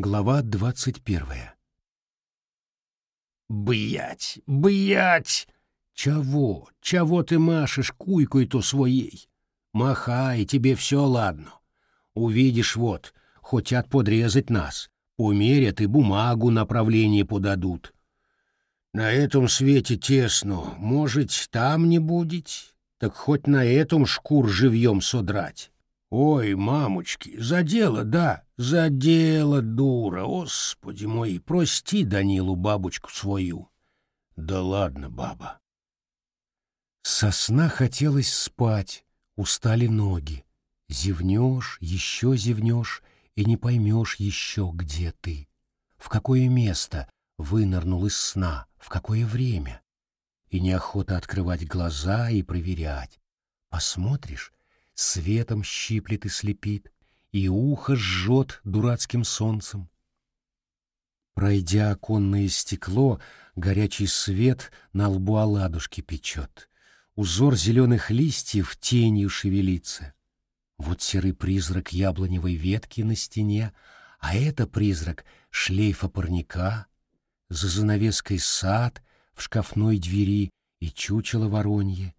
Глава двадцать первая. «Б'ять! Б'ять!» «Чего? Чего ты машешь куйкой-то своей? Махай, тебе все ладно. Увидишь вот, хотят подрезать нас, умерят и бумагу направление подадут. На этом свете тесно, может, там не будет, так хоть на этом шкур живьем содрать. Ой, мамочки, за дело, да, за дело, дура, господи мой, прости Данилу бабочку свою. Да ладно, баба. Со сна хотелось спать, устали ноги. Зевнешь, еще зевнешь, и не поймешь еще, где ты. В какое место вынырнул из сна, в какое время. И неохота открывать глаза и проверять. Посмотришь, светом щиплет и слепит, и ухо жжет дурацким солнцем. Пройдя оконное стекло, горячий свет на лбу оладушки печет. Узор зеленых листьев тенью шевелится. Вот серый призрак яблоневой ветки на стене, а это призрак шлейфа парника, за занавеской сад в шкафной двери и чучело воронье.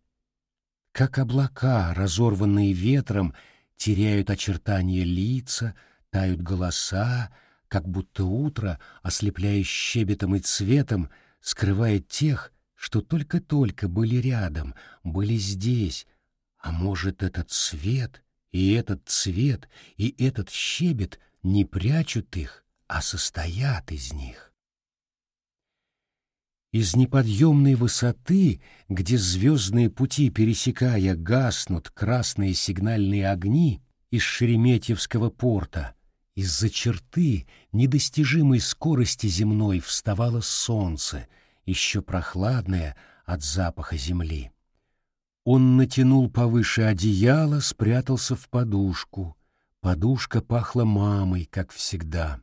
Как облака, разорванные ветром, теряют очертания лица, тают голоса, как будто утро, ослепляя щебетом и цветом, скрывает тех, что только-только были рядом, были здесь, а может, этот цвет и этот цвет и этот щебет не прячут их, а состоят из них. Из неподъемной высоты, где звездные пути пересекая гаснут красные сигнальные огни из Шереметьевского порта, из-за черты недостижимой скорости земной вставало солнце, еще прохладное от запаха земли. Он натянул повыше одеяло, спрятался в подушку. Подушка пахла мамой, как всегда.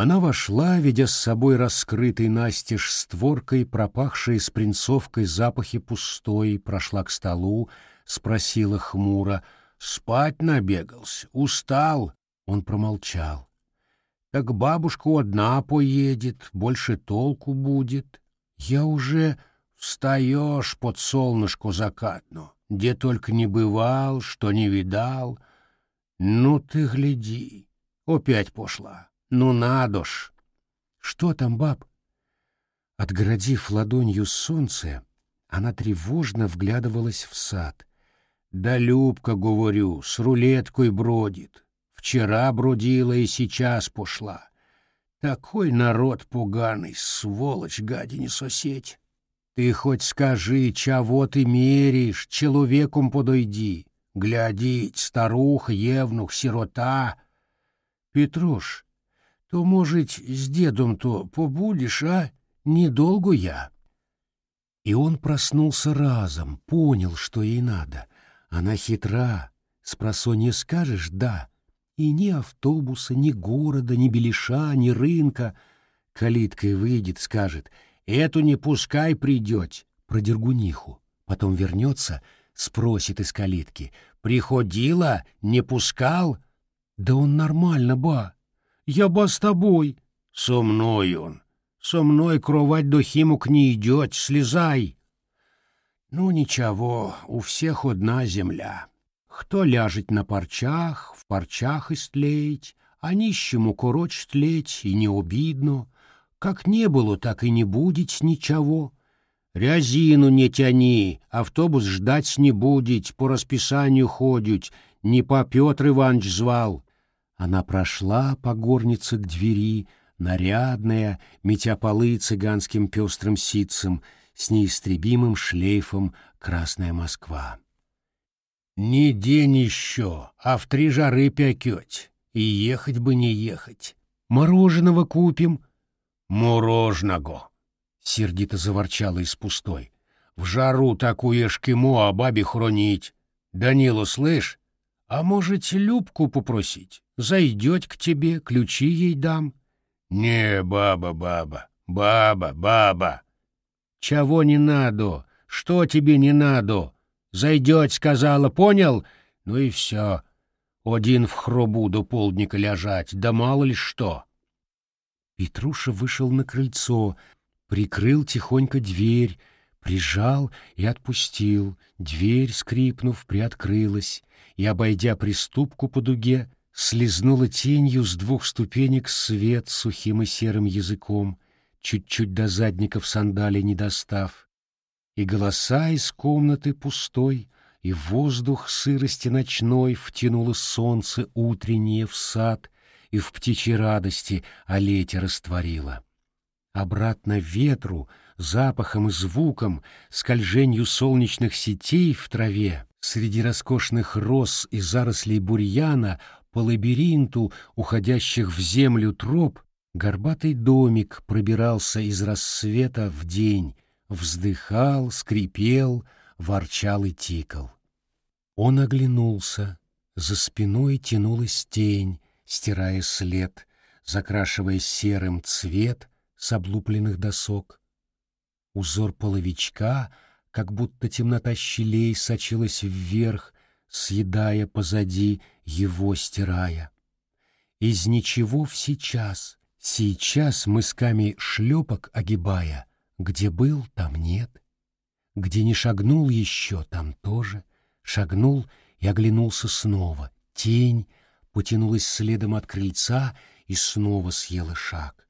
Она вошла, ведя с собой раскрытой настежь створкой, пропахшей спринцовкой запахи пустой, прошла к столу, спросила хмуро. «Спать набегался? Устал?» Он промолчал. «Так бабушка одна поедет, больше толку будет. Я уже встаешь под солнышко закатно, где только не бывал, что не видал. Ну ты гляди, опять пошла». Ну надо ж! Что там, баб? Отгородив ладонью солнце, она тревожно вглядывалась в сад. Да Любка, говорю, с рулеткой бродит. Вчера бродила и сейчас пошла. Такой народ пуганый, сволочь, гадине сосеть. Ты хоть скажи, чего ты меришь, человеком подойди. Глядеть, старуха, евнух, сирота. Петруш, то, может, с дедом-то побудешь, а? Недолго я. И он проснулся разом, понял, что ей надо. Она хитра, спросонья скажешь «да». И ни автобуса, ни города, ни белиша, ни рынка. Калиткой выйдет, скажет «эту не пускай придете» про Дергуниху. Потом вернется, спросит из калитки «приходила, не пускал?» «Да он нормально, ба, я ба с тобой. Со мной он. Со мной кровать до химок не идет, слезай. Ну ничего, у всех одна земля. Кто ляжет на парчах, в парчах истлеять, а нищему короч тлеть и не обидно. Как не было, так и не будет ничего. Рязину не тяни, автобус ждать не будет, по расписанию ходить, не по Петр Иванович звал. Она прошла по горнице к двери, нарядная, метя полы цыганским пестрым ситцем, с неистребимым шлейфом «Красная Москва». «Не день еще, а в три жары пякеть, и ехать бы не ехать. Мороженого купим». «Мороженого!» — сердито заворчала из пустой. «В жару такую эшкимо, а бабе хронить. Данилу, слышь, а можете Любку попросить? Зайдет к тебе, ключи ей дам. Не, баба, баба, баба, баба. Чего не надо? Что тебе не надо? Зайдет, сказала, понял? Ну и все. Один в хробу до полдника лежать, да мало ли что. Петруша вышел на крыльцо, прикрыл тихонько дверь, прижал и отпустил. Дверь, скрипнув, приоткрылась, и, обойдя приступку по дуге, слезнула тенью с двух ступенек свет сухим и серым языком, чуть-чуть до задников сандали не достав. И голоса из комнаты пустой, и воздух сырости ночной втянуло солнце утреннее в сад и в птичьей радости о лете растворило. Обратно ветру, запахом и звуком, скольженью солнечных сетей в траве, среди роскошных роз и зарослей бурьяна, по лабиринту, уходящих в землю троп, горбатый домик пробирался из рассвета в день, вздыхал, скрипел, ворчал и тикал. Он оглянулся, за спиной тянулась тень, стирая след, закрашивая серым цвет с облупленных досок. Узор половичка, как будто темнота щелей сочилась вверх, съедая позади, его стирая. Из ничего в сейчас, сейчас мысками шлепок огибая, где был, там нет, где не шагнул еще, там тоже, шагнул и оглянулся снова, тень потянулась следом от крыльца и снова съела шаг.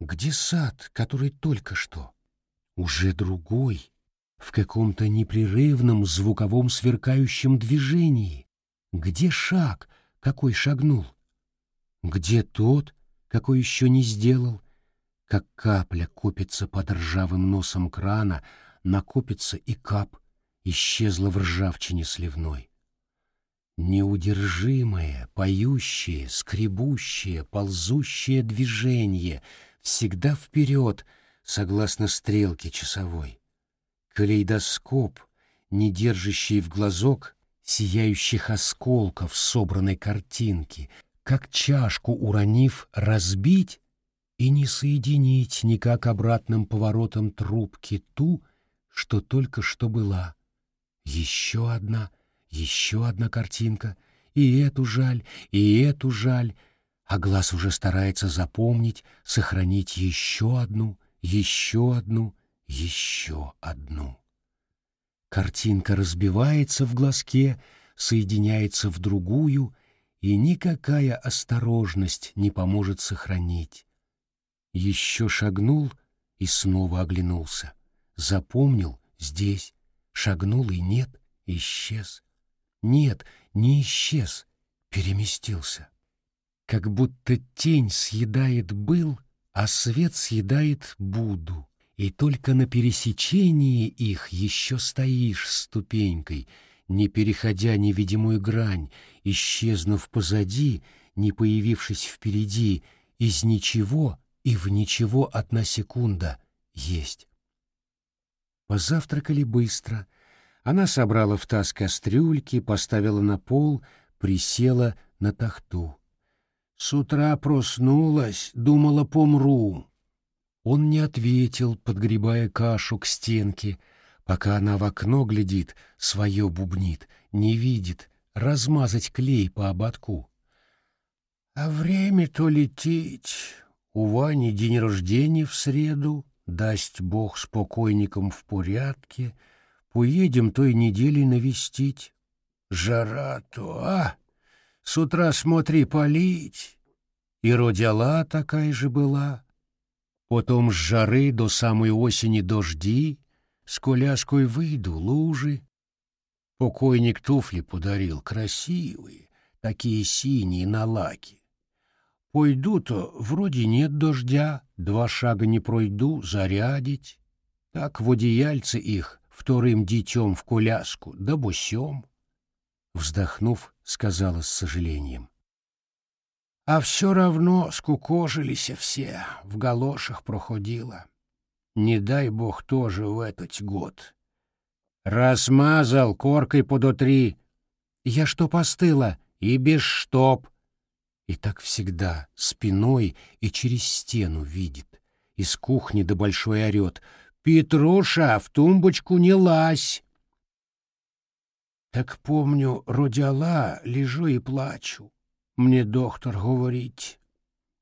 Где сад, который только что? Уже другой, в каком-то непрерывном звуковом сверкающем движении. Где шаг, какой шагнул? Где тот, какой еще не сделал? Как капля копится под ржавым носом крана, накопится и кап, исчезла в ржавчине сливной. Неудержимое, поющее, скребущее, ползущее движение всегда вперед, согласно стрелке часовой. Калейдоскоп, не держащий в глазок сияющих осколков собранной картинки, как чашку уронив, разбить и не соединить никак обратным поворотом трубки ту, что только что была. Еще одна, еще одна картинка, и эту жаль, и эту жаль, а глаз уже старается запомнить, сохранить еще одну, еще одну, еще одну. Картинка разбивается в глазке, соединяется в другую, и никакая осторожность не поможет сохранить. Еще шагнул и снова оглянулся. Запомнил здесь, шагнул и нет, исчез. Нет, не исчез, переместился. Как будто тень съедает был, а свет съедает Буду и только на пересечении их еще стоишь ступенькой, не переходя невидимую грань, исчезнув позади, не появившись впереди, из ничего и в ничего одна секунда есть. Позавтракали быстро. Она собрала в таз кастрюльки, поставила на пол, присела на тахту. С утра проснулась, думала, помру. Он не ответил, подгребая кашу к стенке, пока она в окно глядит, свое бубнит, не видит, размазать клей по ободку. А время-то лететь. У Вани день рождения в среду, даст Бог спокойникам в порядке, поедем той недели навестить. Жара-то, а! С утра смотри, полить. И родила такая же была, Потом с жары до самой осени дожди, с коляской выйду, лужи. Покойник туфли подарил, красивые, такие синие на лаке. Пойду-то, вроде нет дождя, два шага не пройду, зарядить. Так в одеяльце их, вторым детем в коляску, да босем. Вздохнув, сказала с сожалением. А все равно скукожились все, в галошах проходила. Не дай бог тоже в этот год. Размазал коркой подотри. Я что постыла, и без штоп. И так всегда, спиной и через стену видит. Из кухни до большой орет. «Петруша, в тумбочку не лазь!» Так помню, родяла, лежу и плачу. Мне доктор говорить.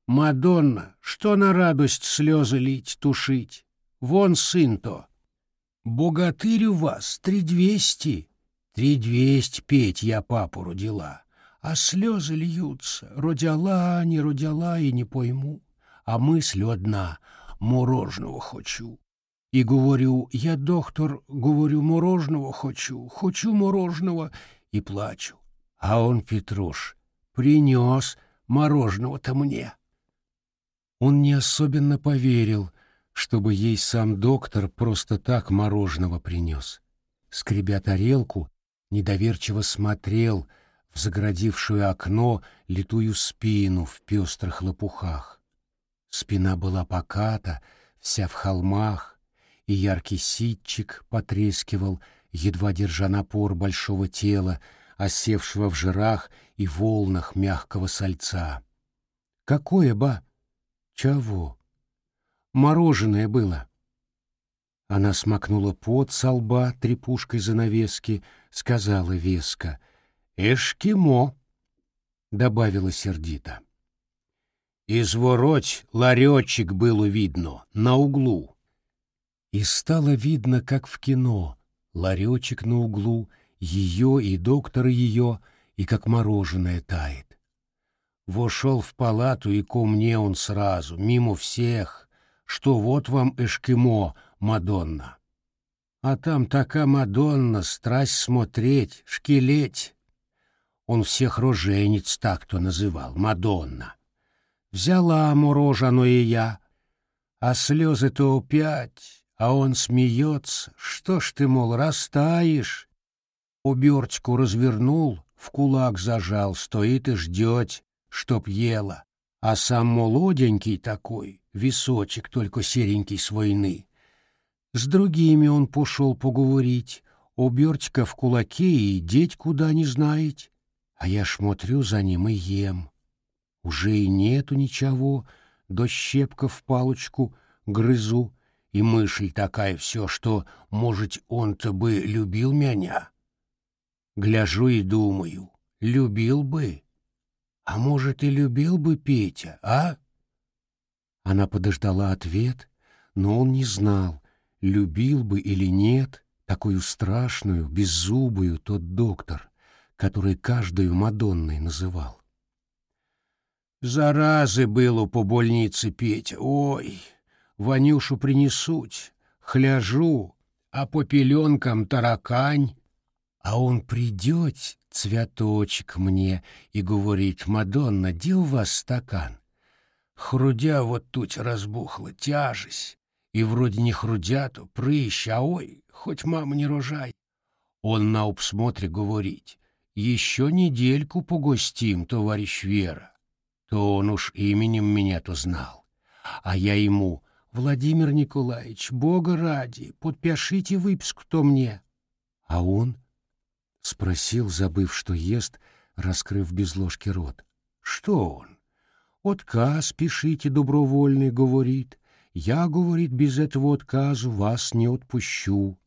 Мадонна, что на радость слезы лить, тушить? Вон сын-то. Богатырь у вас три двести. Три двести петь я папу родила. А слезы льются. Родяла, не родяла и не пойму. А мысль одна — мороженого хочу. И говорю, я, доктор, говорю, мороженого хочу, хочу мороженого, и плачу. А он, Петруш, принес мороженого-то мне. Он не особенно поверил, чтобы ей сам доктор просто так мороженого принес. Скребя тарелку, недоверчиво смотрел в заградившее окно литую спину в пестрых лопухах. Спина была поката, вся в холмах, и яркий ситчик потрескивал, едва держа напор большого тела, осевшего в жирах и волнах мягкого сальца. «Какое, ба?» «Чего?» «Мороженое было». Она смакнула пот со лба трепушкой занавески, сказала веско. «Эшкимо», — добавила сердито. «Извороть ларечек было видно, на углу». И стало видно, как в кино, ларечек на углу, ее и доктора ее, и как мороженое тает. Вошел в палату, и ко мне он сразу, мимо всех, что вот вам эшкимо, Мадонна. А там такая Мадонна, страсть смотреть, шкелеть. Он всех роженец так-то называл, Мадонна. Взяла мороженое я, а слезы-то опять, а он смеется. Что ж ты, мол, растаешь? Убертку развернул, в кулак зажал, стоит и ждет, чтоб ела. А сам молоденький такой, височек только серенький с войны. С другими он пошел поговорить, обертка в кулаке и деть куда не знает. А я смотрю за ним и ем. Уже и нету ничего, до щепка в палочку грызу, и мысль такая все, что, может, он-то бы любил меня. Гляжу и думаю, любил бы. А может, и любил бы Петя, а? Она подождала ответ, но он не знал, любил бы или нет такую страшную, беззубую тот доктор, который каждую Мадонной называл. Заразы было по больнице Петя, ой, Ванюшу принесуть, хляжу, а по пеленкам таракань, а он придет, цветочек мне, и говорит, «Мадонна, где у вас стакан?» Хрудя вот тут разбухла, тяжесть, и вроде не хрудя-то, прыщ, а ой, хоть мама не рожай. Он на обсмотре говорит, «Еще недельку погостим, товарищ Вера». То он уж именем меня-то знал. А я ему, «Владимир Николаевич, Бога ради, подпишите выписку-то мне». А он — спросил, забыв, что ест, раскрыв без ложки рот. — Что он? — Отказ пишите добровольный, — говорит. Я, говорит, без этого отказа вас не отпущу.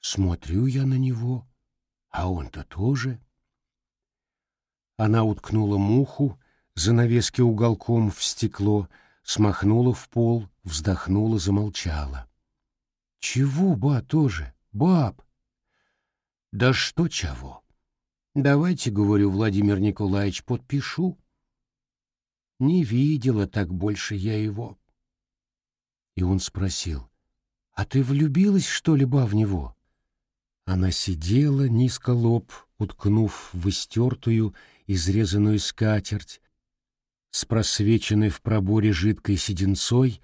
Смотрю я на него, а он-то тоже. Она уткнула муху, занавески уголком в стекло, смахнула в пол, вздохнула, замолчала. — Чего, ба, тоже? Баб, да что чего? Давайте, говорю, Владимир Николаевич, подпишу. Не видела так больше я его. И он спросил, а ты влюбилась, что ли, ба, в него? Она сидела, низко лоб, уткнув в истертую, изрезанную скатерть, с просвеченной в проборе жидкой седенцой,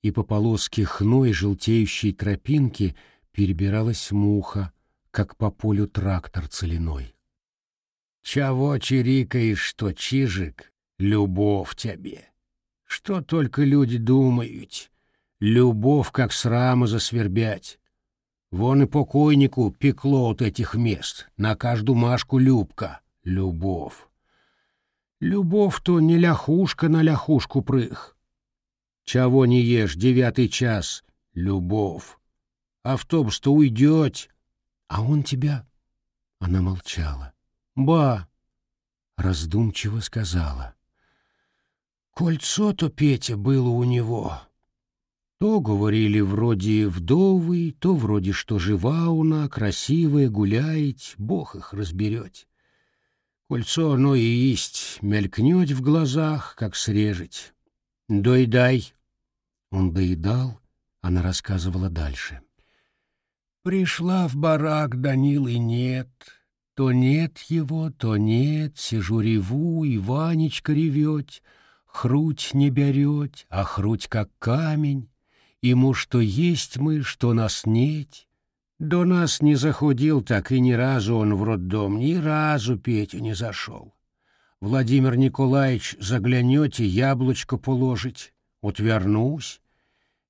и по полоске хной желтеющей тропинки перебиралась муха, как по полю трактор целиной. «Чего чирикаешь, что чижик? Любовь тебе! Что только люди думают! Любовь, как срама засвербять! Вон и покойнику пекло от этих мест, на каждую машку любка, любовь! Любовь-то не ляхушка на ляхушку прых! Чего не ешь, девятый час, любовь! Автобус-то уйдет, а он тебя? Она молчала. «Ба!» — раздумчиво сказала. «Кольцо-то, Петя, было у него. То говорили вроде вдовый, то вроде что жива она, красивая, гуляет, бог их разберет. Кольцо оно и есть, мелькнет в глазах, как срежить. Доедай!» Он доедал, она рассказывала дальше. Пришла в барак Данилы нет, то нет его, то нет, сижу реву, и Ванечка ревет, хруть не берет, а хруть как камень, ему что есть мы, что нас нет. До нас не заходил так, и ни разу он в роддом, ни разу Петя не зашел. Владимир Николаевич заглянете, яблочко положить, отвернусь,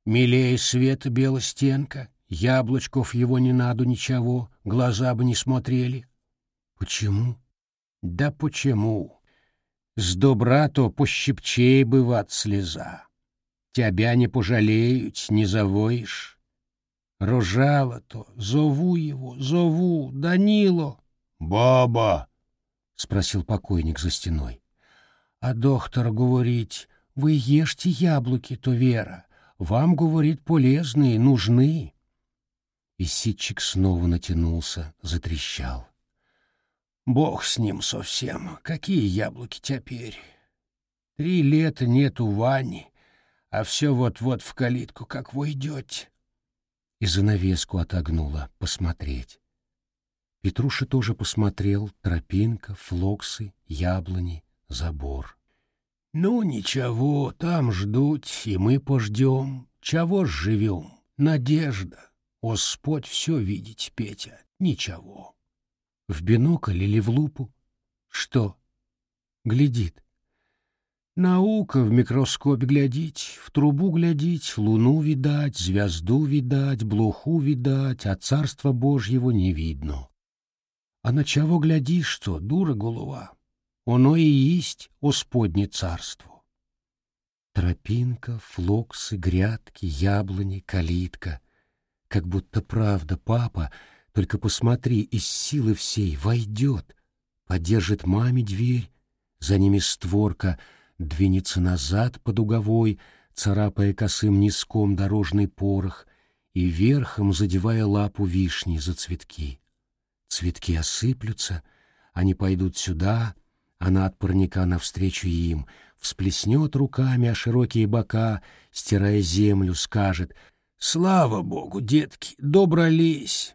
милее света белостенка, яблочков его не надо ничего, глаза бы не смотрели. Почему? Да почему? С добра то пощипчей бывает слеза. Тебя не пожалеют, не завоишь. Рожало то, зову его, зову, Данило. «Баба!» — спросил покойник за стеной. А доктор говорит, вы ешьте яблоки, то Вера. Вам, говорит, полезные, нужны. И снова натянулся, затрещал. Бог с ним совсем. Какие яблоки теперь? Три лета нету Вани, а все вот-вот в калитку, как войдете. И занавеску отогнула, посмотреть. Петруша тоже посмотрел, тропинка, флоксы, яблони, забор. Ну, ничего, там ждут, и мы пождем. Чего ж живем? Надежда. Господь все видеть, Петя, ничего. В бинокль или в лупу? Что? Глядит. Наука в микроскоп глядить, в трубу глядить, луну видать, звезду видать, блоху видать, а царства Божьего не видно. А на чего глядишь, что, дура голова? Оно и есть Господне царство. Тропинка, флоксы, грядки, яблони, калитка. Как будто правда папа — только посмотри, из силы всей войдет, подержит маме дверь, за ними створка двинется назад под уговой, царапая косым низком дорожный порох и верхом задевая лапу вишни за цветки. Цветки осыплются, они пойдут сюда, она от парника навстречу им, всплеснет руками о широкие бока, стирая землю, скажет «Слава Богу, детки, добрались!»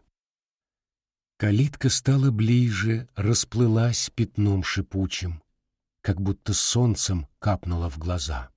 Калитка стала ближе, расплылась пятном шипучим, как будто солнцем капнула в глаза.